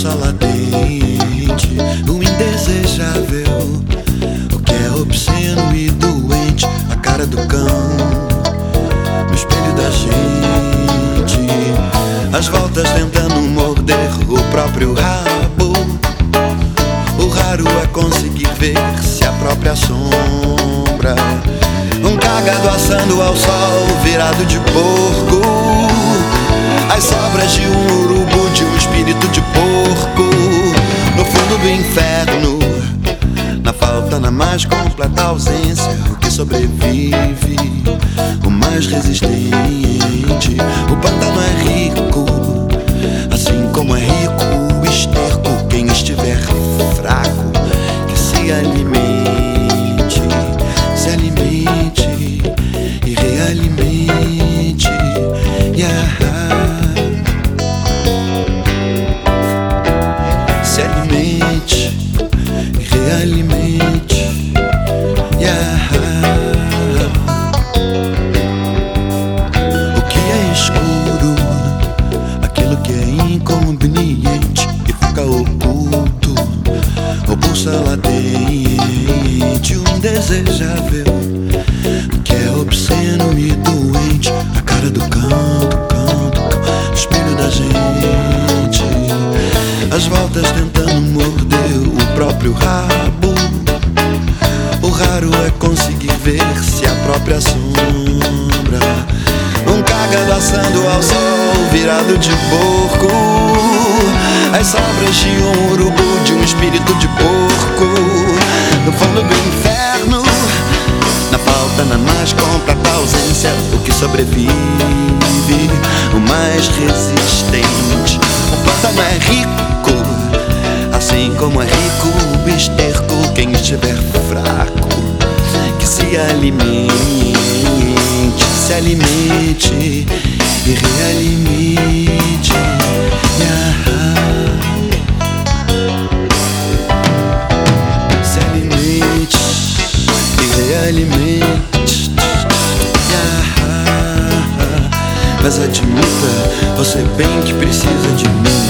roxa latente, o um indesejável, o que é obsceno e doente, a cara do cão, no espelho da gente, as voltas tentando morder o próprio rabo. O raro é conseguir ver-se a própria sombra. Um cagado assando ao sol, virado de porco. Inferno, na falta, na mais completa ausência, o que sobrevive, o mais resistente. O pantano é rico, assim como é rico o esterco. Quem estiver fraco, desejável que é obsceno e doente, a cara do canto, canto, espelho da gente, as voltas tentando morder o próprio rabo. O raro é conseguir ver-se a própria sombra. Um cagado assando ao sol, virado de porco. As sobras de um urubu, de um espírito sobrevive, o mais resistente. O pântano é rico, assim como é rico o esterco. Quem estiver fraco, que se alimente, se alimente e realimente. Se alimente e realimente. Mas admita, você bem que precisa de mim.